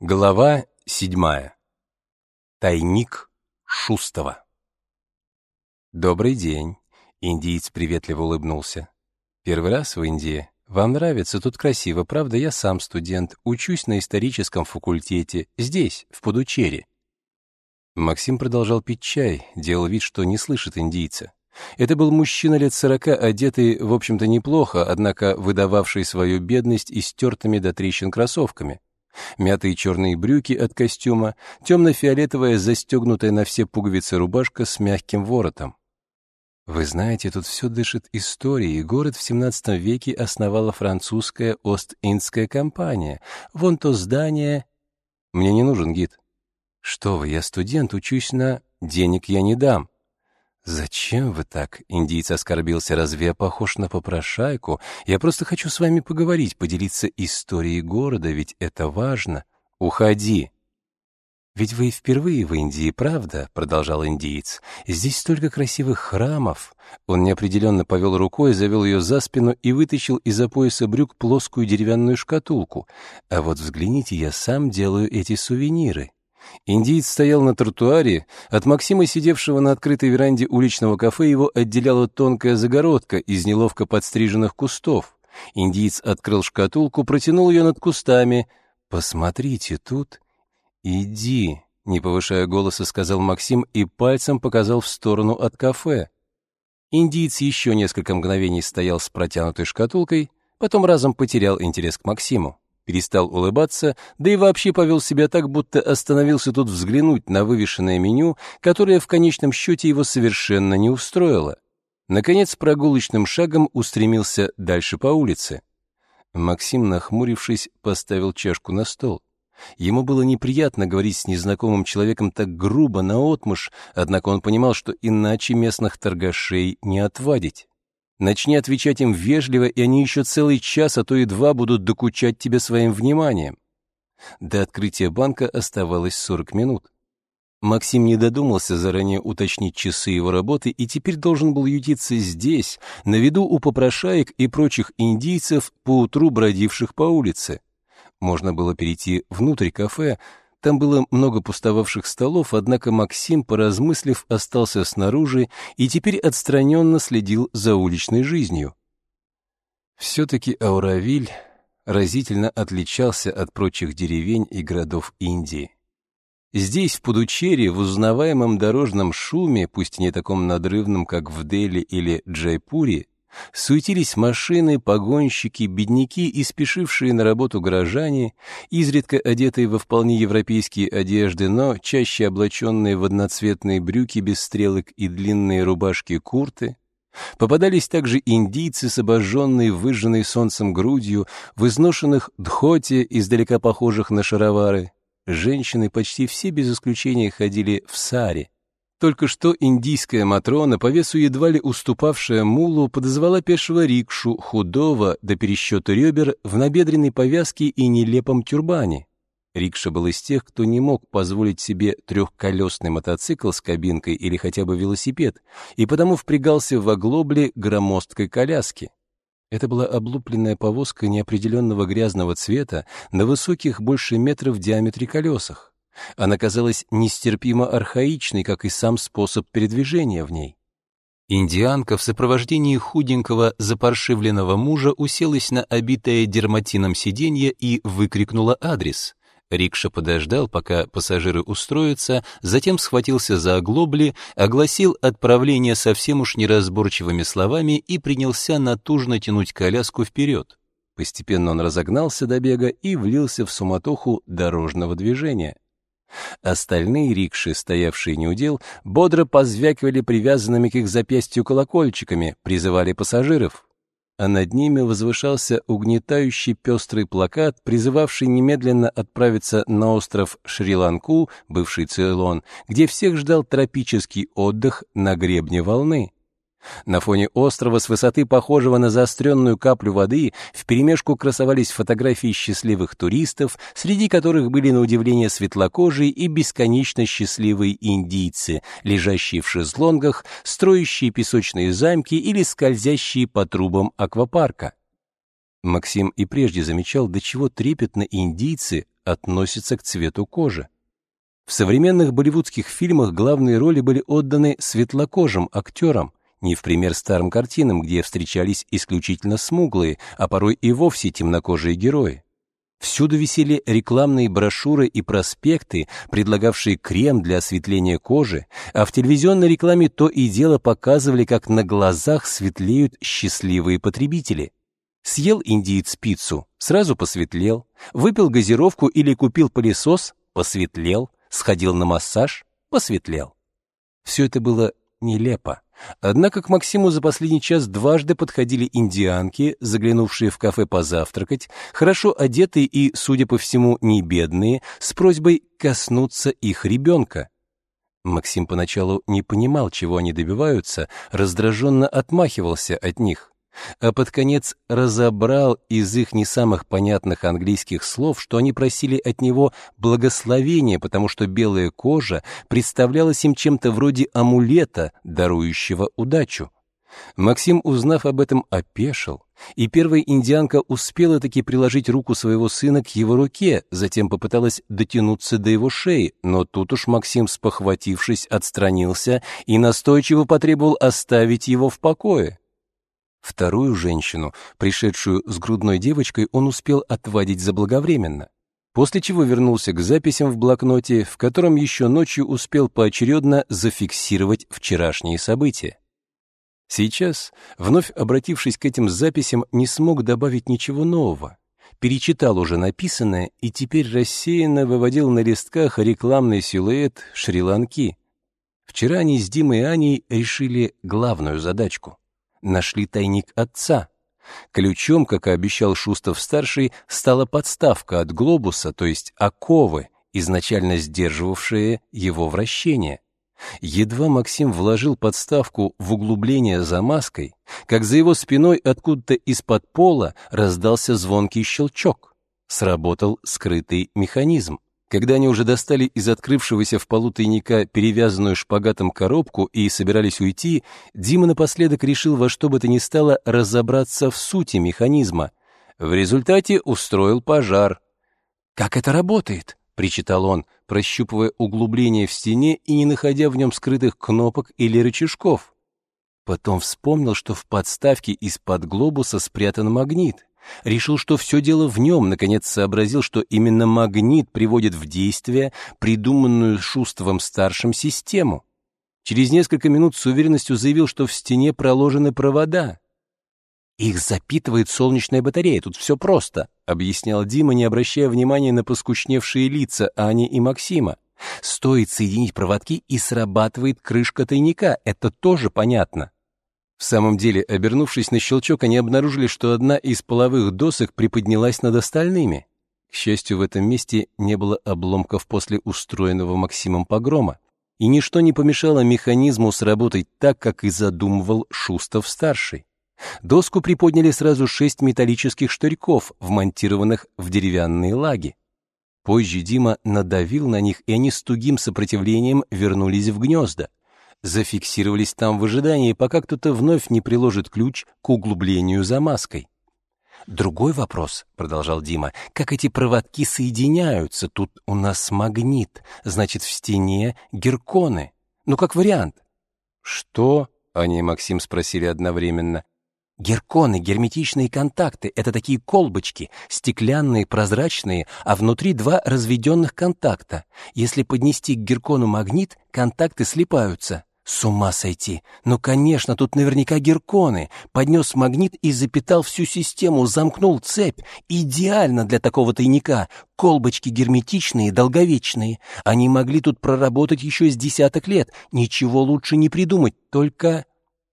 Глава седьмая. Тайник Шустова. Добрый день, индиец приветливо улыбнулся. Первый раз в Индии. Вам нравится, тут красиво, правда, я сам студент, учусь на историческом факультете, здесь, в Пудучерри. Максим продолжал пить чай, делал вид, что не слышит индийца. Это был мужчина лет сорока, одетый, в общем-то, неплохо, однако выдававший свою бедность истертыми до трещин кроссовками мятые черные брюки от костюма, темно-фиолетовая застегнутая на все пуговицы рубашка с мягким воротом. Вы знаете, тут все дышит историей. Город в 17 веке основала французская Ост-Индская компания. Вон то здание... Мне не нужен гид. Что вы, я студент, учусь на... Денег я не дам. «Зачем вы так?» — индийец оскорбился. «Разве я похож на попрошайку? Я просто хочу с вами поговорить, поделиться историей города, ведь это важно. Уходи!» «Ведь вы впервые в Индии, правда?» — продолжал индиец. «Здесь столько красивых храмов». Он неопределенно повел рукой, завел ее за спину и вытащил из-за пояса брюк плоскую деревянную шкатулку. «А вот взгляните, я сам делаю эти сувениры». Индиец стоял на тротуаре, от Максима, сидевшего на открытой веранде уличного кафе, его отделяла тонкая загородка из неловко подстриженных кустов. Индиец открыл шкатулку, протянул ее над кустами. «Посмотрите, тут...» «Иди», — не повышая голоса, сказал Максим и пальцем показал в сторону от кафе. Индиец еще несколько мгновений стоял с протянутой шкатулкой, потом разом потерял интерес к Максиму перестал улыбаться, да и вообще повел себя так, будто остановился тут взглянуть на вывешенное меню, которое в конечном счете его совершенно не устроило. Наконец, прогулочным шагом устремился дальше по улице. Максим, нахмурившись, поставил чашку на стол. Ему было неприятно говорить с незнакомым человеком так грубо, наотмашь, однако он понимал, что иначе местных торгашей не отвадить. Начни отвечать им вежливо, и они еще целый час, а то и два будут докучать тебе своим вниманием. До открытия банка оставалось 40 минут. Максим не додумался заранее уточнить часы его работы и теперь должен был ютиться здесь, на виду у попрошаек и прочих индийцев, поутру бродивших по улице. Можно было перейти внутрь кафе, там было много пустовавших столов, однако Максим, поразмыслив, остался снаружи и теперь отстраненно следил за уличной жизнью. Все-таки Ауравиль разительно отличался от прочих деревень и городов Индии. Здесь, в Пудучерри, в узнаваемом дорожном шуме, пусть не таком надрывном, как в Дели или Джайпуре, Суетились машины, погонщики, бедняки и спешившие на работу горожане, изредка одетые во вполне европейские одежды, но чаще облаченные в одноцветные брюки без стрелок и длинные рубашки-курты. Попадались также индийцы с обожженной, выжженной солнцем грудью, в изношенных дхоте, издалека похожих на шаровары. Женщины почти все без исключения ходили в саре. Только что индийская Матрона, по весу едва ли уступавшая мулу, подозвала пешего рикшу, худого, до пересчета ребер, в набедренной повязке и нелепом тюрбане. Рикша был из тех, кто не мог позволить себе трехколесный мотоцикл с кабинкой или хотя бы велосипед, и потому впрягался в оглобле громоздкой коляски. Это была облупленная повозка неопределенного грязного цвета на высоких больше метра в диаметре колесах. Она казалась нестерпимо архаичной, как и сам способ передвижения в ней. Индианка в сопровождении худенького запаршивленного мужа уселась на обитое дерматином сиденье и выкрикнула адрес. Рикша подождал, пока пассажиры устроятся, затем схватился за оглобли, огласил отправление совсем уж неразборчивыми словами и принялся натужно тянуть коляску вперед. Постепенно он разогнался до бега и влился в суматоху дорожного движения. Остальные рикши, стоявшие неудел, бодро позвякивали привязанными к их запястью колокольчиками, призывали пассажиров. А над ними возвышался угнетающий пестрый плакат, призывавший немедленно отправиться на остров Шри-Ланку, бывший Цейлон, где всех ждал тропический отдых на гребне волны. На фоне острова с высоты похожего на заостренную каплю воды вперемешку красовались фотографии счастливых туристов, среди которых были на удивление светлокожие и бесконечно счастливые индийцы, лежащие в шезлонгах, строящие песочные замки или скользящие по трубам аквапарка. Максим и прежде замечал, до чего трепетно индийцы относится к цвету кожи. В современных болливудских фильмах главные роли были отданы светлокожим актерам, не в пример старым картинам, где встречались исключительно смуглые, а порой и вовсе темнокожие герои. Всюду висели рекламные брошюры и проспекты, предлагавшие крем для осветления кожи, а в телевизионной рекламе то и дело показывали, как на глазах светлеют счастливые потребители. Съел индиец пиццу, сразу посветлел, выпил газировку или купил пылесос, посветлел, сходил на массаж, посветлел. Все это было нелепо. Однако к Максиму за последний час дважды подходили индианки, заглянувшие в кафе позавтракать, хорошо одетые и, судя по всему, не бедные, с просьбой коснуться их ребенка. Максим поначалу не понимал, чего они добиваются, раздраженно отмахивался от них а под конец разобрал из их не самых понятных английских слов, что они просили от него благословения, потому что белая кожа представлялась им чем-то вроде амулета, дарующего удачу. Максим, узнав об этом, опешил, и первая индианка успела таки приложить руку своего сына к его руке, затем попыталась дотянуться до его шеи, но тут уж Максим, спохватившись, отстранился и настойчиво потребовал оставить его в покое. Вторую женщину, пришедшую с грудной девочкой, он успел отвадить заблаговременно, после чего вернулся к записям в блокноте, в котором еще ночью успел поочередно зафиксировать вчерашние события. Сейчас, вновь обратившись к этим записям, не смог добавить ничего нового. Перечитал уже написанное и теперь рассеянно выводил на листках рекламный силуэт Шри-Ланки. Вчера они с Димой и Аней решили главную задачку нашли тайник отца. Ключом, как и обещал Шустов-старший, стала подставка от глобуса, то есть оковы, изначально сдерживавшие его вращение. Едва Максим вложил подставку в углубление за маской, как за его спиной откуда-то из-под пола раздался звонкий щелчок. Сработал скрытый механизм. Когда они уже достали из открывшегося в полу тайника перевязанную шпагатом коробку и собирались уйти, Дима напоследок решил во что бы то ни стало разобраться в сути механизма. В результате устроил пожар. «Как это работает?» — причитал он, прощупывая углубление в стене и не находя в нем скрытых кнопок или рычажков. Потом вспомнил, что в подставке из-под глобуса спрятан магнит. Решил, что все дело в нем, наконец сообразил, что именно магнит приводит в действие придуманную Шустовым-старшим систему. Через несколько минут с уверенностью заявил, что в стене проложены провода. «Их запитывает солнечная батарея, тут все просто», — объяснял Дима, не обращая внимания на поскучневшие лица Ани и Максима. «Стоит соединить проводки, и срабатывает крышка тайника, это тоже понятно». В самом деле, обернувшись на щелчок, они обнаружили, что одна из половых досок приподнялась над остальными. К счастью, в этом месте не было обломков после устроенного Максимом погрома, и ничто не помешало механизму сработать так, как и задумывал Шустов-старший. Доску приподняли сразу шесть металлических штырьков, вмонтированных в деревянные лаги. Позже Дима надавил на них, и они с тугим сопротивлением вернулись в гнезда зафиксировались там в ожидании, пока кто-то вновь не приложит ключ к углублению за маской. «Другой вопрос», — продолжал Дима, — «как эти проводки соединяются? Тут у нас магнит, значит, в стене герконы. Ну, как вариант». «Что?» — они и Максим спросили одновременно. Герконы, герметичные контакты — это такие колбочки, стеклянные, прозрачные, а внутри два разведенных контакта. Если поднести к геркону магнит, контакты слипаются. С ума сойти! Ну, конечно, тут наверняка герконы. Поднес магнит и запитал всю систему, замкнул цепь. Идеально для такого тайника. Колбочки герметичные, долговечные. Они могли тут проработать еще с десяток лет. Ничего лучше не придумать, только...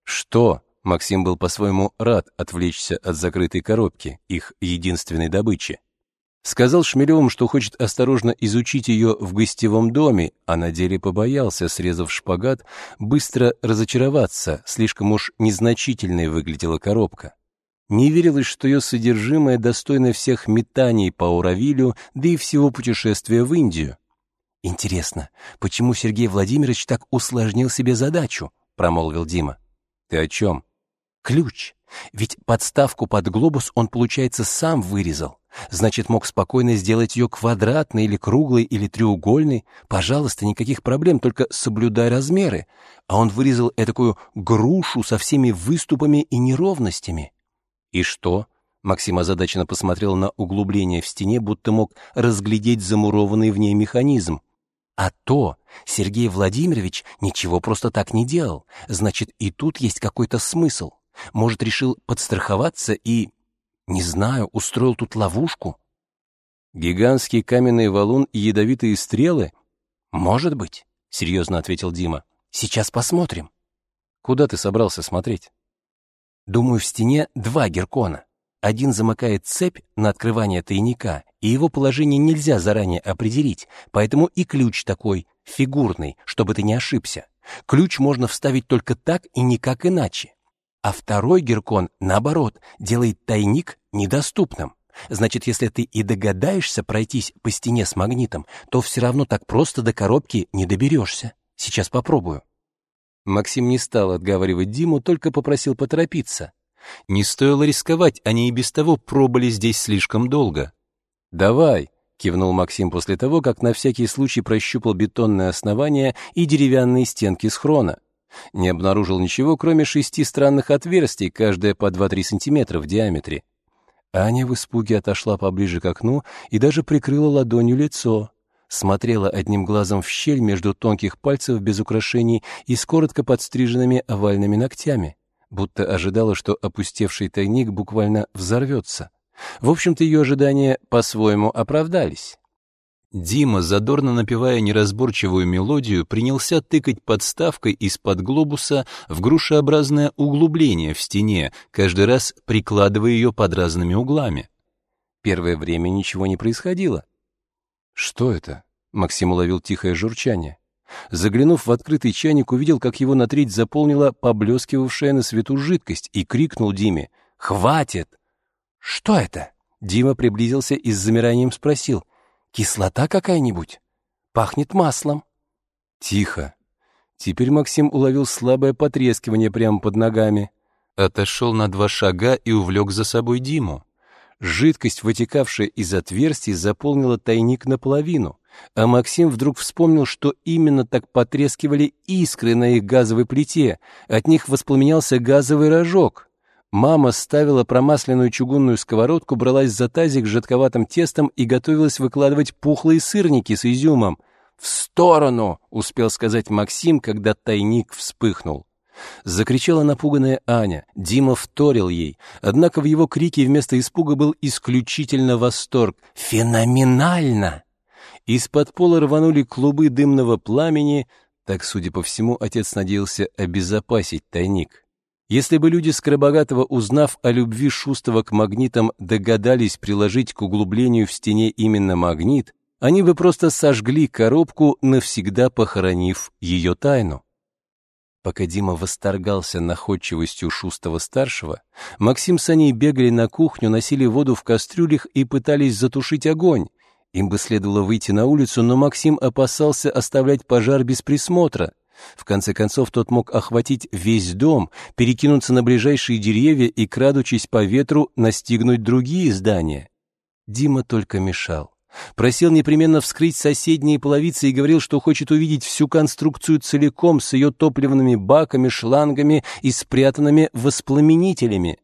Что? Максим был по-своему рад отвлечься от закрытой коробки, их единственной добычи. Сказал Шмелевым, что хочет осторожно изучить ее в гостевом доме, а на деле побоялся, срезав шпагат, быстро разочароваться, слишком уж незначительной выглядела коробка. Не верилось, что ее содержимое достойно всех метаний по Уравилю, да и всего путешествия в Индию. «Интересно, почему Сергей Владимирович так усложнил себе задачу?» — промолвил Дима. «Ты о чем?» Ключ. Ведь подставку под глобус он, получается, сам вырезал. Значит, мог спокойно сделать ее квадратной или круглой или треугольной. Пожалуйста, никаких проблем, только соблюдай размеры. А он вырезал этакую грушу со всеми выступами и неровностями. И что? Максим озадаченно посмотрел на углубление в стене, будто мог разглядеть замурованный в ней механизм. А то Сергей Владимирович ничего просто так не делал. Значит, и тут есть какой-то смысл. Может, решил подстраховаться и, не знаю, устроил тут ловушку? Гигантский каменный валун и ядовитые стрелы? Может быть, серьезно ответил Дима. Сейчас посмотрим. Куда ты собрался смотреть? Думаю, в стене два геркона. Один замыкает цепь на открывание тайника, и его положение нельзя заранее определить, поэтому и ключ такой, фигурный, чтобы ты не ошибся. Ключ можно вставить только так и никак иначе. А второй геркон, наоборот, делает тайник недоступным. Значит, если ты и догадаешься пройтись по стене с магнитом, то все равно так просто до коробки не доберешься. Сейчас попробую. Максим не стал отговаривать Диму, только попросил поторопиться. Не стоило рисковать, они и без того пробыли здесь слишком долго. «Давай», — кивнул Максим после того, как на всякий случай прощупал бетонное основание и деревянные стенки схрона. Не обнаружил ничего, кроме шести странных отверстий, каждое по 2-3 сантиметра в диаметре. Аня в испуге отошла поближе к окну и даже прикрыла ладонью лицо. Смотрела одним глазом в щель между тонких пальцев без украшений и с коротко подстриженными овальными ногтями будто ожидала, что опустевший тайник буквально взорвется. В общем-то, ее ожидания по-своему оправдались. Дима, задорно напевая неразборчивую мелодию, принялся тыкать подставкой из-под глобуса в грушеобразное углубление в стене, каждый раз прикладывая ее под разными углами. Первое время ничего не происходило. «Что это?» — Максим уловил тихое журчание. Заглянув в открытый чайник, увидел, как его на треть заполнила поблескивавшая на свету жидкость, и крикнул Диме «Хватит!» «Что это?» Дима приблизился и с замиранием спросил «Кислота какая-нибудь? Пахнет маслом». «Тихо!» Теперь Максим уловил слабое потрескивание прямо под ногами. Отошел на два шага и увлек за собой Диму. Жидкость, вытекавшая из отверстий, заполнила тайник наполовину. А Максим вдруг вспомнил, что именно так потрескивали искры на их газовой плите. От них воспламенялся газовый рожок. Мама ставила промасленную чугунную сковородку, бралась за тазик с жидковатым тестом и готовилась выкладывать пухлые сырники с изюмом. «В сторону!» — успел сказать Максим, когда тайник вспыхнул. Закричала напуганная Аня. Дима вторил ей. Однако в его крике вместо испуга был исключительно восторг. «Феноменально!» Из-под пола рванули клубы дымного пламени, так, судя по всему, отец надеялся обезопасить тайник. Если бы люди Скоробогатого, узнав о любви Шустова к магнитам, догадались приложить к углублению в стене именно магнит, они бы просто сожгли коробку, навсегда похоронив ее тайну. Пока Дима восторгался находчивостью Шустова-старшего, Максим с Аней бегали на кухню, носили воду в кастрюлях и пытались затушить огонь, им бы следовало выйти на улицу, но Максим опасался оставлять пожар без присмотра. В конце концов, тот мог охватить весь дом, перекинуться на ближайшие деревья и, крадучись по ветру, настигнуть другие здания. Дима только мешал. Просил непременно вскрыть соседние половицы и говорил, что хочет увидеть всю конструкцию целиком с ее топливными баками, шлангами и спрятанными воспламенителями.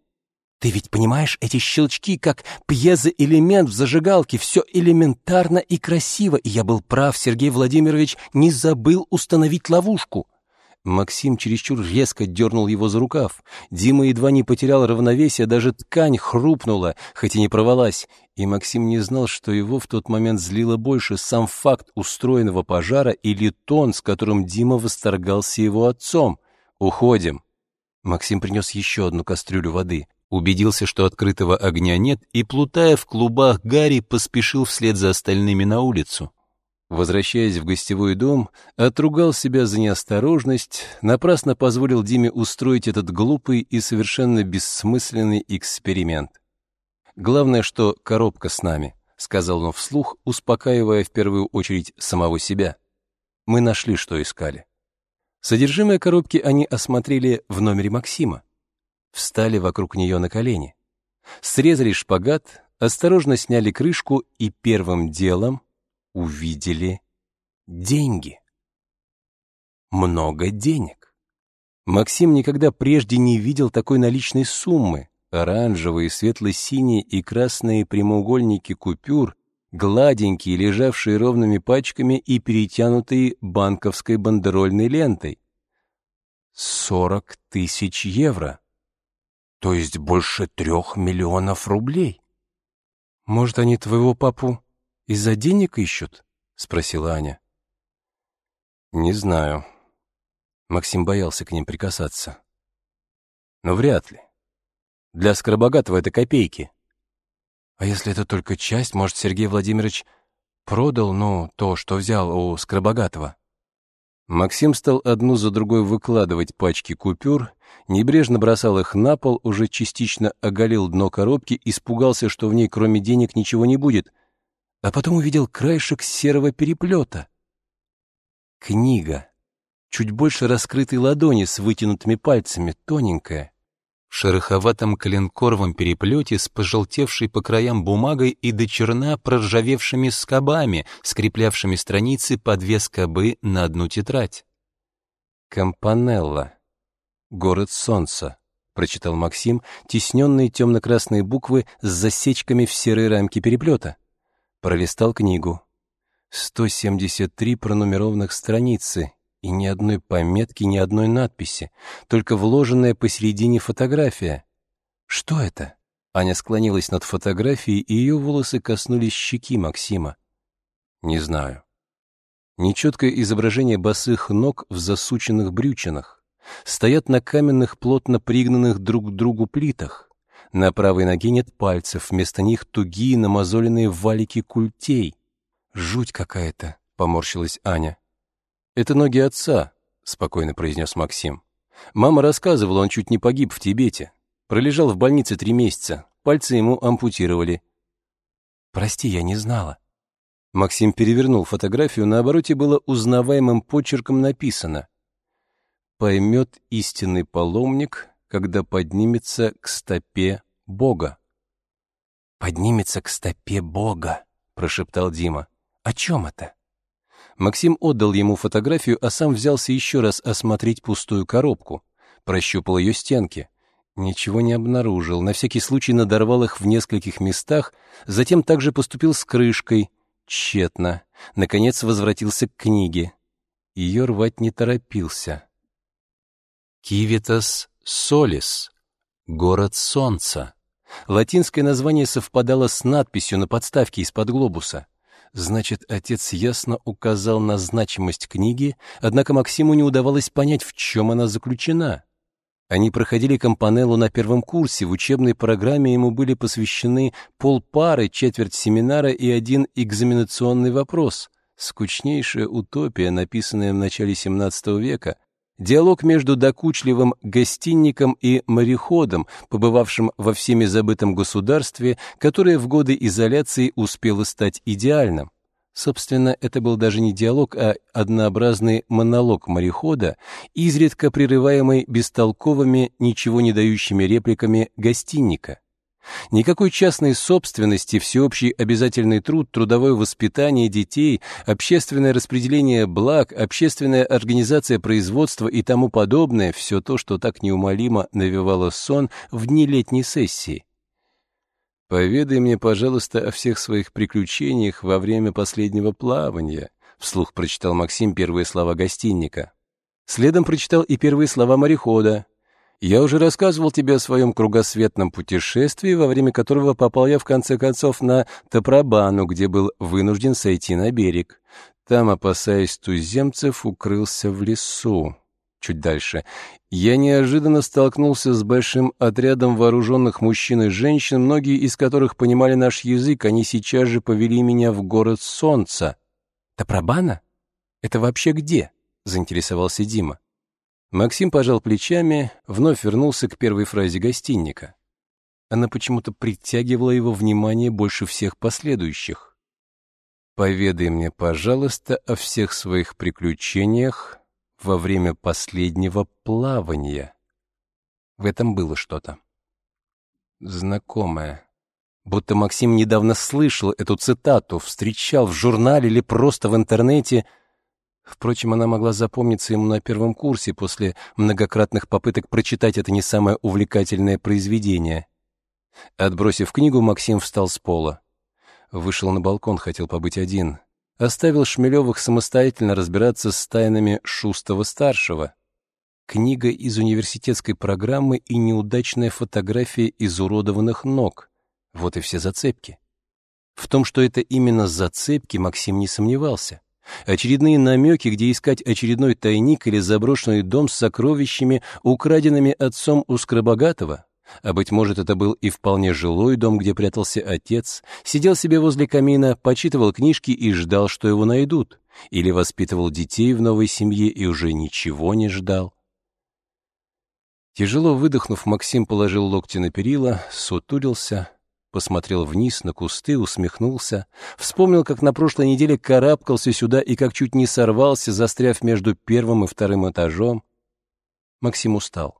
Ты ведь понимаешь, эти щелчки, как пьезоэлемент в зажигалке, все элементарно и красиво, и я был прав, Сергей Владимирович не забыл установить ловушку. Максим чересчур резко дернул его за рукав. Дима едва не потерял равновесие, даже ткань хрупнула, хоть и не провалась. И Максим не знал, что его в тот момент злило больше сам факт устроенного пожара или тон, с которым Дима восторгался его отцом. «Уходим». Максим принес еще одну кастрюлю воды убедился, что открытого огня нет, и, плутая в клубах Гарри, поспешил вслед за остальными на улицу. Возвращаясь в гостевой дом, отругал себя за неосторожность, напрасно позволил Диме устроить этот глупый и совершенно бессмысленный эксперимент. «Главное, что коробка с нами», — сказал он вслух, успокаивая в первую очередь самого себя. «Мы нашли, что искали». Содержимое коробки они осмотрели в номере Максима. Встали вокруг нее на колени, срезали шпагат, осторожно сняли крышку и первым делом увидели деньги. Много денег. Максим никогда прежде не видел такой наличной суммы. Оранжевые, светло-синие и красные прямоугольники купюр, гладенькие, лежавшие ровными пачками и перетянутые банковской бандерольной лентой. Сорок тысяч евро. То есть больше трех миллионов рублей. Может, они твоего папу из-за денег ищут? Спросила Аня. Не знаю. Максим боялся к ним прикасаться. Но вряд ли. Для Скоробогатого это копейки. А если это только часть, может, Сергей Владимирович продал, ну, то, что взял у Скоробогатого? Максим стал одну за другой выкладывать пачки купюр, небрежно бросал их на пол, уже частично оголил дно коробки, испугался, что в ней кроме денег ничего не будет, а потом увидел краешек серого переплета. Книга, чуть больше раскрытой ладони с вытянутыми пальцами, тоненькая, в шероховатом коленкоровом переплете с пожелтевшей по краям бумагой и до черна проржавевшими скобами, скреплявшими страницы по две скобы на одну тетрадь. «Кампанелла. Город солнца», — прочитал Максим, тесненные темно-красные буквы с засечками в серой рамке переплета. Пролистал книгу. 173 пронумерованных страницы и ни одной пометки, ни одной надписи, только вложенная посередине фотография. Что это? Аня склонилась над фотографией, и ее волосы коснулись щеки Максима. Не знаю. Нечеткое изображение босых ног в засученных брючинах. Стоят на каменных, плотно пригнанных друг к другу плитах. На правой ноге нет пальцев, вместо них тугие намазоленные валики культей. «Жуть какая-то», — поморщилась Аня. «Это ноги отца», — спокойно произнес Максим. «Мама рассказывала, он чуть не погиб в Тибете. Пролежал в больнице три месяца. Пальцы ему ампутировали». «Прости, я не знала». Максим перевернул фотографию, на обороте было узнаваемым почерком написано «Поймет истинный паломник, когда поднимется к стопе Бога». «Поднимется к стопе Бога», — прошептал Дима. «О чем это?» Максим отдал ему фотографию, а сам взялся еще раз осмотреть пустую коробку. Прощупал ее стенки. Ничего не обнаружил, на всякий случай надорвал их в нескольких местах, затем также поступил с крышкой. Тщетно. Наконец возвратился к книге. Ее рвать не торопился. «Кивитас солис» — «Город солнца». Латинское название совпадало с надписью на подставке из-под глобуса. Значит, отец ясно указал на значимость книги, однако Максиму не удавалось понять, в чем она заключена. Они проходили компанеллу на первом курсе, в учебной программе ему были посвящены полпары, четверть семинара и один экзаменационный вопрос. Скучнейшая утопия, написанная в начале XVII века, Диалог между докучливым гостинником и мореходом, побывавшим во всеми забытом государстве, которое в годы изоляции успело стать идеальным. Собственно, это был даже не диалог, а однообразный монолог морехода, изредка прерываемый бестолковыми, ничего не дающими репликами гостинника. Никакой частной собственности, всеобщий обязательный труд, трудовое воспитание детей, общественное распределение благ, общественная организация производства и тому подобное, все то, что так неумолимо навевало сон в дни летней сессии. «Поведай мне, пожалуйста, о всех своих приключениях во время последнего плавания», вслух прочитал Максим первые слова гостинника. Следом прочитал и первые слова морехода, я уже рассказывал тебе о своем кругосветном путешествии, во время которого попал я в конце концов на Топрабану, где был вынужден сойти на берег. Там, опасаясь туземцев, укрылся в лесу. Чуть дальше. Я неожиданно столкнулся с большим отрядом вооруженных мужчин и женщин, многие из которых понимали наш язык, они сейчас же повели меня в город Солнца. «Топрабана? Это вообще где?» — заинтересовался Дима. Максим пожал плечами, вновь вернулся к первой фразе гостинника. Она почему-то притягивала его внимание больше всех последующих. «Поведай мне, пожалуйста, о всех своих приключениях во время последнего плавания». В этом было что-то. Знакомое. Будто Максим недавно слышал эту цитату, встречал в журнале или просто в интернете. Впрочем, она могла запомниться ему на первом курсе после многократных попыток прочитать это не самое увлекательное произведение. Отбросив книгу, Максим встал с пола. Вышел на балкон, хотел побыть один. Оставил Шмелевых самостоятельно разбираться с тайнами Шустова-старшего. Книга из университетской программы и неудачная фотография изуродованных ног. Вот и все зацепки. В том, что это именно зацепки, Максим не сомневался. Очередные намеки, где искать очередной тайник или заброшенный дом с сокровищами, украденными отцом у Скоробогатого, а, быть может, это был и вполне жилой дом, где прятался отец, сидел себе возле камина, почитывал книжки и ждал, что его найдут, или воспитывал детей в новой семье и уже ничего не ждал. Тяжело выдохнув, Максим положил локти на перила, сутулился, посмотрел вниз на кусты, усмехнулся, вспомнил, как на прошлой неделе карабкался сюда и как чуть не сорвался, застряв между первым и вторым этажом. Максим устал.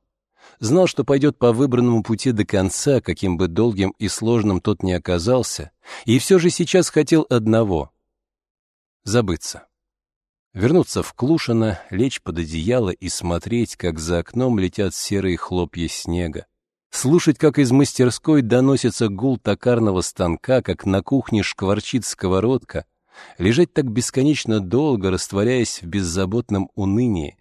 Знал, что пойдет по выбранному пути до конца, каким бы долгим и сложным тот ни оказался, и все же сейчас хотел одного — забыться. Вернуться в Клушино, лечь под одеяло и смотреть, как за окном летят серые хлопья снега. Слушать, как из мастерской доносится гул токарного станка, как на кухне шкварчит сковородка. Лежать так бесконечно долго, растворяясь в беззаботном унынии.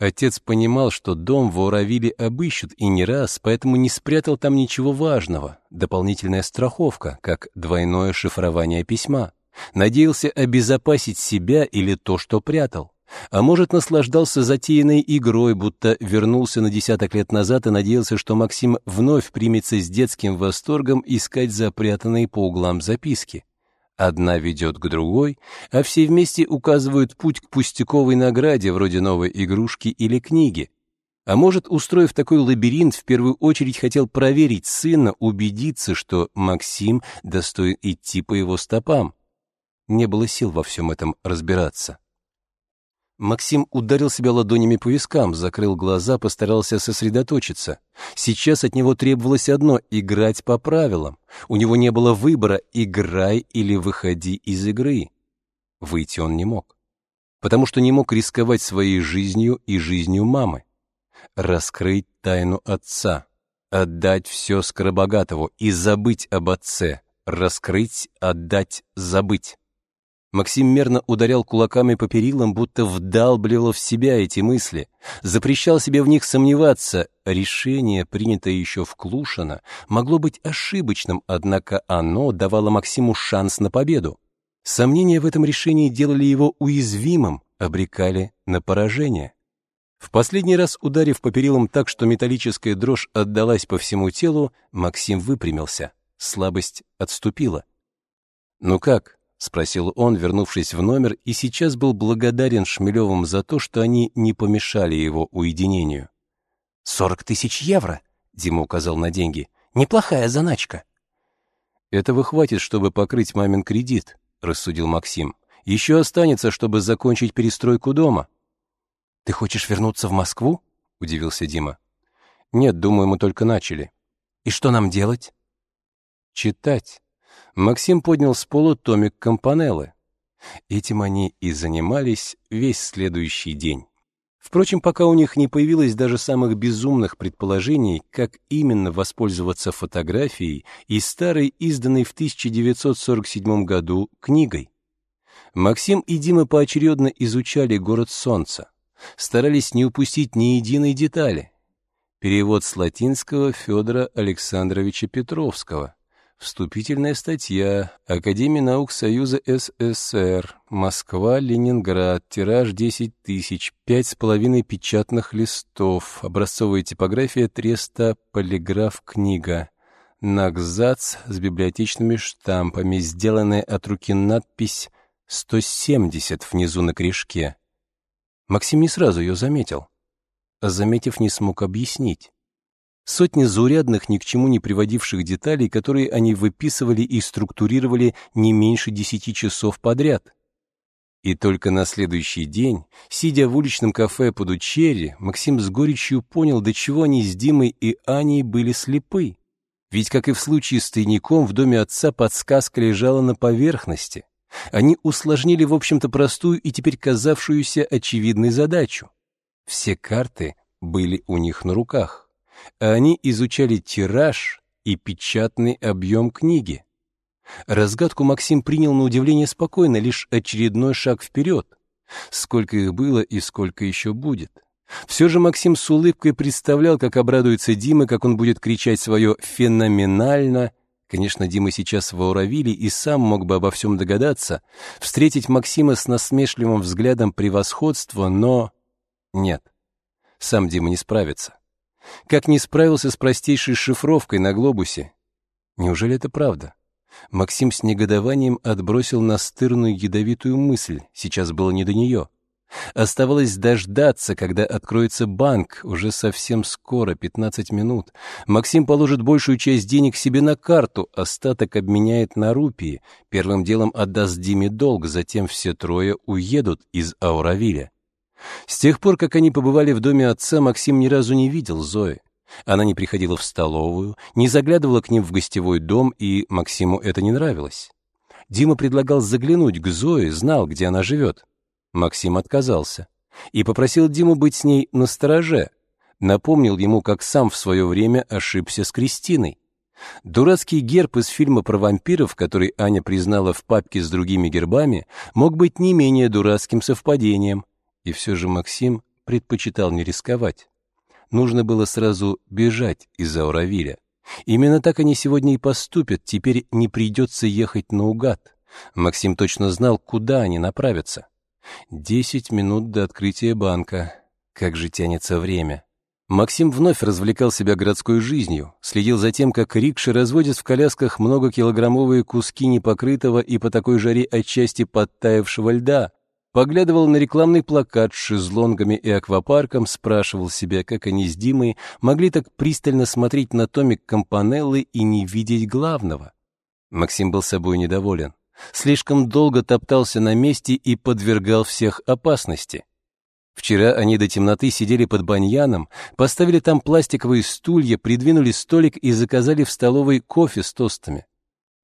Отец понимал, что дом в Ауравиле обыщут и не раз, поэтому не спрятал там ничего важного. Дополнительная страховка, как двойное шифрование письма. Надеялся обезопасить себя или то, что прятал. А может, наслаждался затеянной игрой, будто вернулся на десяток лет назад и надеялся, что Максим вновь примется с детским восторгом искать запрятанные по углам записки. Одна ведет к другой, а все вместе указывают путь к пустяковой награде, вроде новой игрушки или книги. А может, устроив такой лабиринт, в первую очередь хотел проверить сына, убедиться, что Максим достоин идти по его стопам. Не было сил во всем этом разбираться. Максим ударил себя ладонями по вискам, закрыл глаза, постарался сосредоточиться. Сейчас от него требовалось одно — играть по правилам. У него не было выбора «играй» или «выходи из игры». Выйти он не мог, потому что не мог рисковать своей жизнью и жизнью мамы. Раскрыть тайну отца, отдать все Скоробогатову и забыть об отце, раскрыть, отдать, забыть. Максим мерно ударял кулаками по перилам, будто вдалбливал в себя эти мысли, запрещал себе в них сомневаться. Решение, принятое еще в Клушино, могло быть ошибочным, однако оно давало Максиму шанс на победу. Сомнения в этом решении делали его уязвимым, обрекали на поражение. В последний раз ударив по перилам так, что металлическая дрожь отдалась по всему телу, Максим выпрямился. Слабость отступила. «Ну как?» — спросил он, вернувшись в номер, и сейчас был благодарен Шмелевым за то, что они не помешали его уединению. «Сорок тысяч евро!» — Дима указал на деньги. «Неплохая заначка». «Этого хватит, чтобы покрыть мамин кредит», — рассудил Максим. «Еще останется, чтобы закончить перестройку дома». «Ты хочешь вернуться в Москву?» — удивился Дима. «Нет, думаю, мы только начали». «И что нам делать?» «Читать». Максим поднял с пола томик Компанеллы. Этим они и занимались весь следующий день. Впрочем, пока у них не появилось даже самых безумных предположений, как именно воспользоваться фотографией и старой, изданной в 1947 году, книгой. Максим и Дима поочередно изучали «Город солнца», старались не упустить ни единой детали. Перевод с латинского Федора Александровича Петровского. Вступительная статья. Академия наук Союза СССР. Москва, Ленинград. Тираж 10 тысяч. Пять с половиной печатных листов. Образцовая типография Треста. Полиграф книга. Нагзац с библиотечными штампами. Сделанная от руки надпись 170 внизу на крышке. Максим не сразу ее заметил. Заметив, не смог объяснить. Сотни заурядных, ни к чему не приводивших деталей, которые они выписывали и структурировали не меньше десяти часов подряд. И только на следующий день, сидя в уличном кафе под Учери, Максим с горечью понял, до чего они с Димой и Аней были слепы. Ведь, как и в случае с тайником, в доме отца подсказка лежала на поверхности. Они усложнили, в общем-то, простую и теперь казавшуюся очевидной задачу. Все карты были у них на руках, они изучали тираж и печатный объем книги. Разгадку Максим принял на удивление спокойно, лишь очередной шаг вперед. Сколько их было и сколько еще будет. Все же Максим с улыбкой представлял, как обрадуется Дима, как он будет кричать свое «феноменально». Конечно, Дима сейчас в Ауравиле и сам мог бы обо всем догадаться, встретить Максима с насмешливым взглядом превосходства, но... Нет, сам Дима не справится. Как не справился с простейшей шифровкой на глобусе? Неужели это правда? Максим с негодованием отбросил настырную ядовитую мысль, сейчас было не до нее. Оставалось дождаться, когда откроется банк, уже совсем скоро, 15 минут. Максим положит большую часть денег себе на карту, остаток обменяет на рупии, первым делом отдаст Диме долг, затем все трое уедут из Ауравиля. С тех пор, как они побывали в доме отца, Максим ни разу не видел Зои. Она не приходила в столовую, не заглядывала к ним в гостевой дом, и Максиму это не нравилось. Дима предлагал заглянуть к Зое, знал, где она живет. Максим отказался и попросил Диму быть с ней на стороже. Напомнил ему, как сам в свое время ошибся с Кристиной. Дурацкий герб из фильма про вампиров, который Аня признала в папке с другими гербами, мог быть не менее дурацким совпадением. И все же Максим предпочитал не рисковать нужно было сразу бежать из Ауравиля. Именно так они сегодня и поступят, теперь не придется ехать наугад. Максим точно знал, куда они направятся. Десять минут до открытия банка. Как же тянется время. Максим вновь развлекал себя городской жизнью, следил за тем, как рикши разводят в колясках многокилограммовые куски непокрытого и по такой жаре отчасти подтаявшего льда, Поглядывал на рекламный плакат с шезлонгами и аквапарком, спрашивал себя, как они с Димой могли так пристально смотреть на томик Компанеллы и не видеть главного. Максим был собой недоволен. Слишком долго топтался на месте и подвергал всех опасности. Вчера они до темноты сидели под баньяном, поставили там пластиковые стулья, придвинули столик и заказали в столовой кофе с тостами.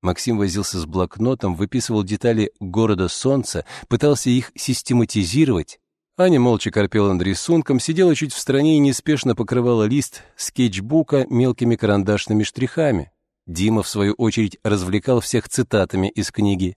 Максим возился с блокнотом, выписывал детали города солнца, пытался их систематизировать. Аня молча корпела над рисунком, сидела чуть в стороне и неспешно покрывала лист скетчбука мелкими карандашными штрихами. Дима, в свою очередь, развлекал всех цитатами из книги.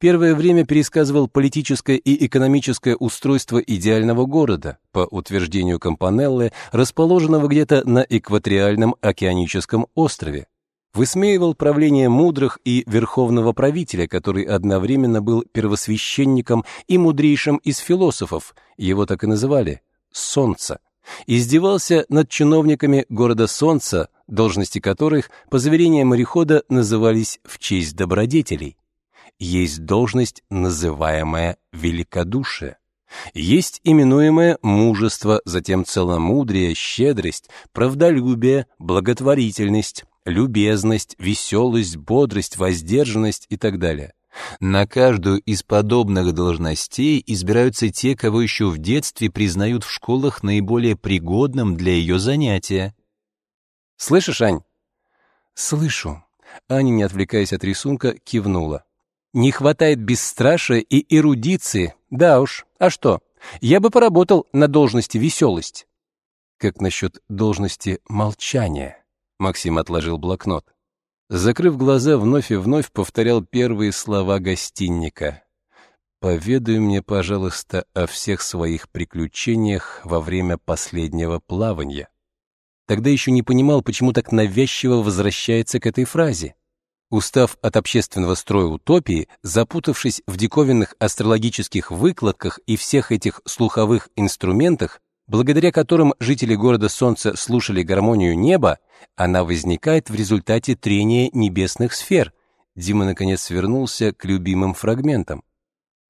Первое время пересказывал политическое и экономическое устройство идеального города, по утверждению Компанеллы, расположенного где-то на экваториальном океаническом острове высмеивал правление мудрых и верховного правителя, который одновременно был первосвященником и мудрейшим из философов, его так и называли «Солнце», издевался над чиновниками города Солнца, должности которых, по заверениям морехода, назывались в честь добродетелей. Есть должность, называемая великодушие. Есть именуемое мужество, затем целомудрие, щедрость, правдолюбие, благотворительность, любезность, веселость, бодрость, воздержанность и так далее. На каждую из подобных должностей избираются те, кого еще в детстве признают в школах наиболее пригодным для ее занятия. «Слышишь, Ань?» «Слышу». Аня, не отвлекаясь от рисунка, кивнула. «Не хватает бесстрашия и эрудиции. Да уж, а что? Я бы поработал на должности веселость». «Как насчет должности молчания?» Максим отложил блокнот. Закрыв глаза, вновь и вновь повторял первые слова гостинника. «Поведай мне, пожалуйста, о всех своих приключениях во время последнего плавания». Тогда еще не понимал, почему так навязчиво возвращается к этой фразе. Устав от общественного строя утопии, запутавшись в диковинных астрологических выкладках и всех этих слуховых инструментах, благодаря которым жители города Солнца слушали гармонию неба, она возникает в результате трения небесных сфер. Дима наконец вернулся к любимым фрагментам.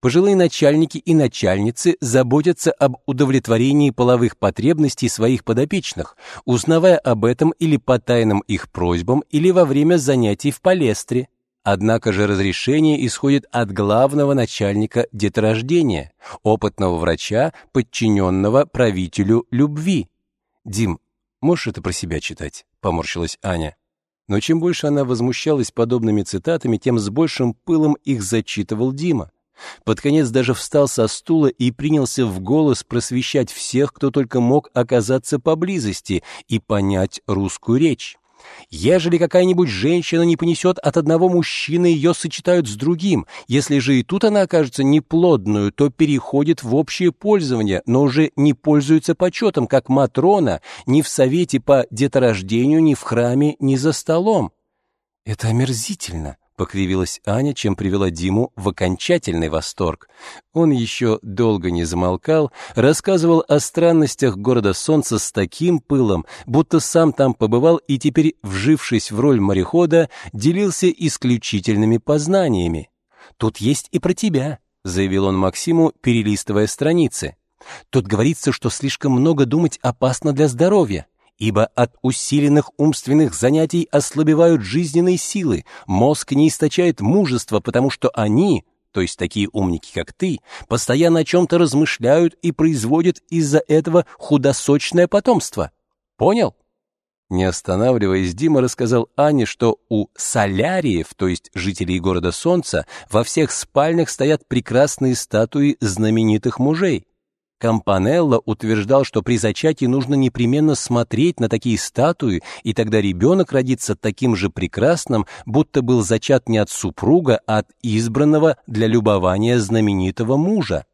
Пожилые начальники и начальницы заботятся об удовлетворении половых потребностей своих подопечных, узнавая об этом или по тайным их просьбам, или во время занятий в палестре. Однако же разрешение исходит от главного начальника деторождения, опытного врача, подчиненного правителю любви. Дим, можешь это про себя читать? Поморщилась Аня. Но чем больше она возмущалась подобными цитатами, тем с большим пылом их зачитывал Дима. Под конец даже встал со стула и принялся в голос просвещать всех, кто только мог оказаться поблизости и понять русскую речь. Ежели какая-нибудь женщина не понесет от одного мужчины, ее сочетают с другим. Если же и тут она окажется неплодную, то переходит в общее пользование, но уже не пользуется почетом, как Матрона, ни в совете по деторождению, ни в храме, ни за столом. Это омерзительно, — покривилась Аня, чем привела Диму в окончательный восторг. Он еще долго не замолкал, рассказывал о странностях города Солнца с таким пылом, будто сам там побывал и теперь, вжившись в роль морехода, делился исключительными познаниями. «Тут есть и про тебя», — заявил он Максиму, перелистывая страницы. «Тут говорится, что слишком много думать опасно для здоровья ибо от усиленных умственных занятий ослабевают жизненные силы, мозг не источает мужества, потому что они, то есть такие умники, как ты, постоянно о чем-то размышляют и производят из-за этого худосочное потомство. Понял? Не останавливаясь, Дима рассказал Ане, что у соляриев, то есть жителей города Солнца, во всех спальнях стоят прекрасные статуи знаменитых мужей. Кампанелло утверждал, что при зачатии нужно непременно смотреть на такие статуи, и тогда ребенок родится таким же прекрасным, будто был зачат не от супруга, а от избранного для любования знаменитого мужа.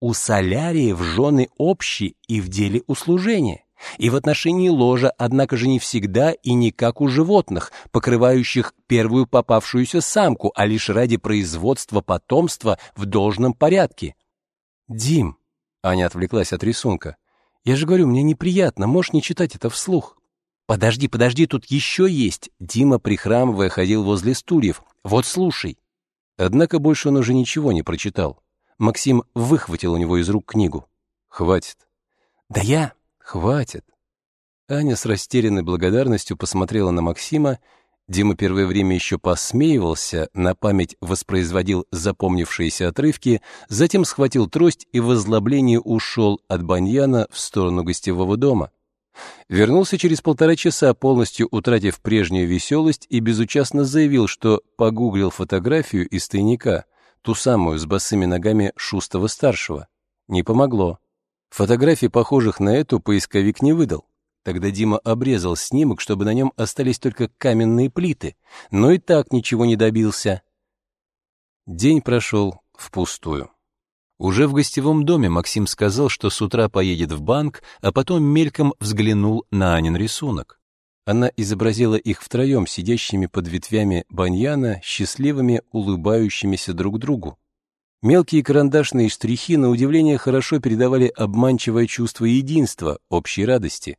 У соляриев жены общие и в деле услужения. И в отношении ложа, однако же не всегда и не как у животных, покрывающих первую попавшуюся самку, а лишь ради производства потомства в должном порядке. Дим, Аня отвлеклась от рисунка. «Я же говорю, мне неприятно, можешь не читать это вслух». «Подожди, подожди, тут еще есть!» Дима, прихрамывая, ходил возле стульев. «Вот слушай!» Однако больше он уже ничего не прочитал. Максим выхватил у него из рук книгу. «Хватит». «Да я...» «Хватит». Аня с растерянной благодарностью посмотрела на Максима Дима первое время еще посмеивался, на память воспроизводил запомнившиеся отрывки, затем схватил трость и в озлоблении ушел от баньяна в сторону гостевого дома. Вернулся через полтора часа, полностью утратив прежнюю веселость, и безучастно заявил, что погуглил фотографию из тайника, ту самую с босыми ногами Шустова-старшего. Не помогло. Фотографий, похожих на эту, поисковик не выдал. Тогда Дима обрезал снимок, чтобы на нем остались только каменные плиты, но и так ничего не добился. День прошел впустую. Уже в гостевом доме Максим сказал, что с утра поедет в банк, а потом мельком взглянул на Анин рисунок. Она изобразила их втроем, сидящими под ветвями баньяна, счастливыми, улыбающимися друг другу. Мелкие карандашные штрихи, на удивление, хорошо передавали обманчивое чувство единства, общей радости.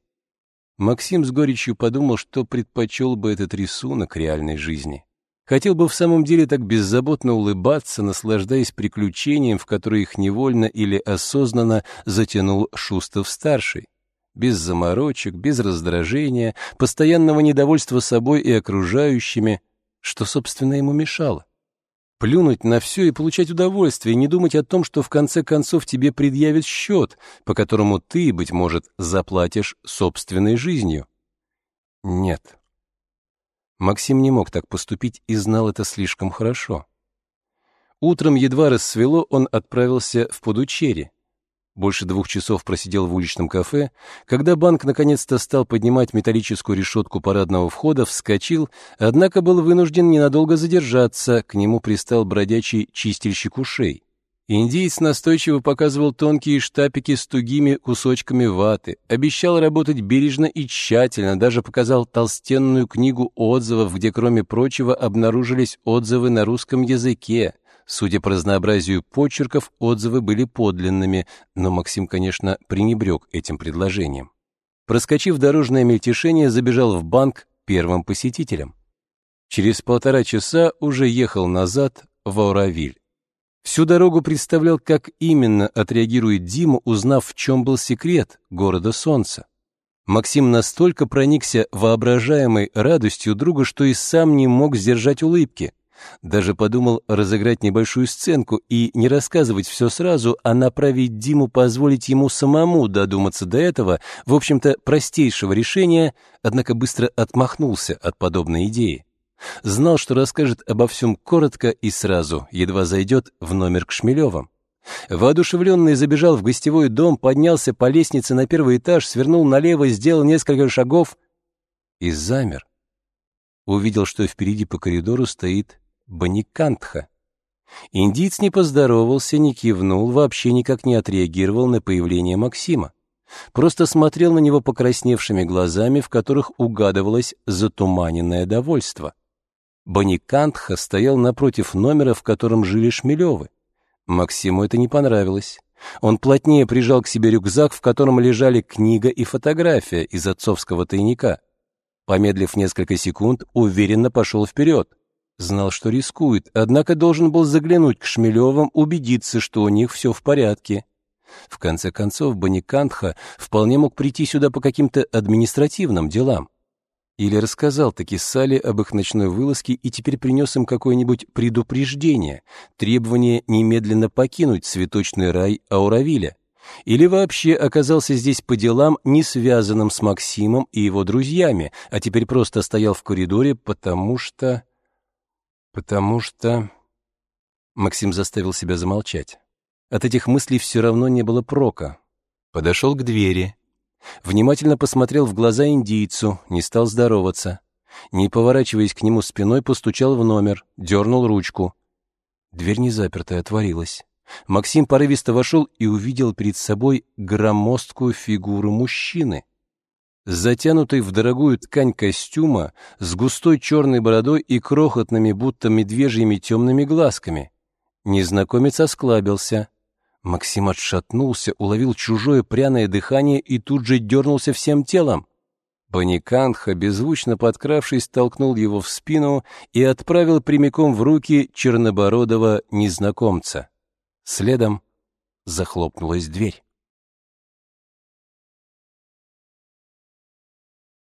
Максим с горечью подумал, что предпочел бы этот рисунок реальной жизни. Хотел бы в самом деле так беззаботно улыбаться, наслаждаясь приключением, в которое их невольно или осознанно затянул Шустов-старший. Без заморочек, без раздражения, постоянного недовольства собой и окружающими, что, собственно, ему мешало. Плюнуть на все и получать удовольствие, не думать о том, что в конце концов тебе предъявят счет, по которому ты, быть может, заплатишь собственной жизнью. Нет. Максим не мог так поступить и знал это слишком хорошо. Утром едва рассвело, он отправился в Пудучерри. Больше двух часов просидел в уличном кафе. Когда банк наконец-то стал поднимать металлическую решетку парадного входа, вскочил, однако был вынужден ненадолго задержаться, к нему пристал бродячий чистильщик ушей. Индиец настойчиво показывал тонкие штапики с тугими кусочками ваты, обещал работать бережно и тщательно, даже показал толстенную книгу отзывов, где, кроме прочего, обнаружились отзывы на русском языке, Судя по разнообразию почерков, отзывы были подлинными, но Максим, конечно, пренебрег этим предложением. Проскочив дорожное мельтешение, забежал в банк первым посетителем. Через полтора часа уже ехал назад в Ауравиль. Всю дорогу представлял, как именно отреагирует Дима, узнав, в чем был секрет города Солнца. Максим настолько проникся воображаемой радостью друга, что и сам не мог сдержать улыбки. Даже подумал разыграть небольшую сценку и не рассказывать все сразу, а направить Диму позволить ему самому додуматься до этого, в общем-то, простейшего решения, однако быстро отмахнулся от подобной идеи. Знал, что расскажет обо всем коротко и сразу, едва зайдет в номер к Шмелевым. Воодушевленный забежал в гостевой дом, поднялся по лестнице на первый этаж, свернул налево, сделал несколько шагов и замер. Увидел, что впереди по коридору стоит Баникантха. Индиец не поздоровался, не кивнул, вообще никак не отреагировал на появление Максима. Просто смотрел на него покрасневшими глазами, в которых угадывалось затуманенное довольство. Баникантха стоял напротив номера, в котором жили Шмелевы. Максиму это не понравилось. Он плотнее прижал к себе рюкзак, в котором лежали книга и фотография из отцовского тайника. Помедлив несколько секунд, уверенно пошел вперед. Знал, что рискует, однако должен был заглянуть к Шмелевым, убедиться, что у них все в порядке. В конце концов, Баникантха вполне мог прийти сюда по каким-то административным делам. Или рассказал таки Салли об их ночной вылазке и теперь принес им какое-нибудь предупреждение, требование немедленно покинуть цветочный рай Ауравиля. Или вообще оказался здесь по делам, не связанным с Максимом и его друзьями, а теперь просто стоял в коридоре, потому что... Потому что... Максим заставил себя замолчать. От этих мыслей все равно не было прока. Подошел к двери. Внимательно посмотрел в глаза индийцу, не стал здороваться. Не поворачиваясь к нему спиной, постучал в номер, дернул ручку. Дверь не запертая отворилась. Максим порывисто вошел и увидел перед собой громоздкую фигуру мужчины затянутый в дорогую ткань костюма, с густой черной бородой и крохотными, будто медвежьими темными глазками. Незнакомец осклабился. Максим отшатнулся, уловил чужое пряное дыхание и тут же дернулся всем телом. Паниканха, беззвучно подкравшись, толкнул его в спину и отправил прямиком в руки чернобородого незнакомца. Следом захлопнулась дверь.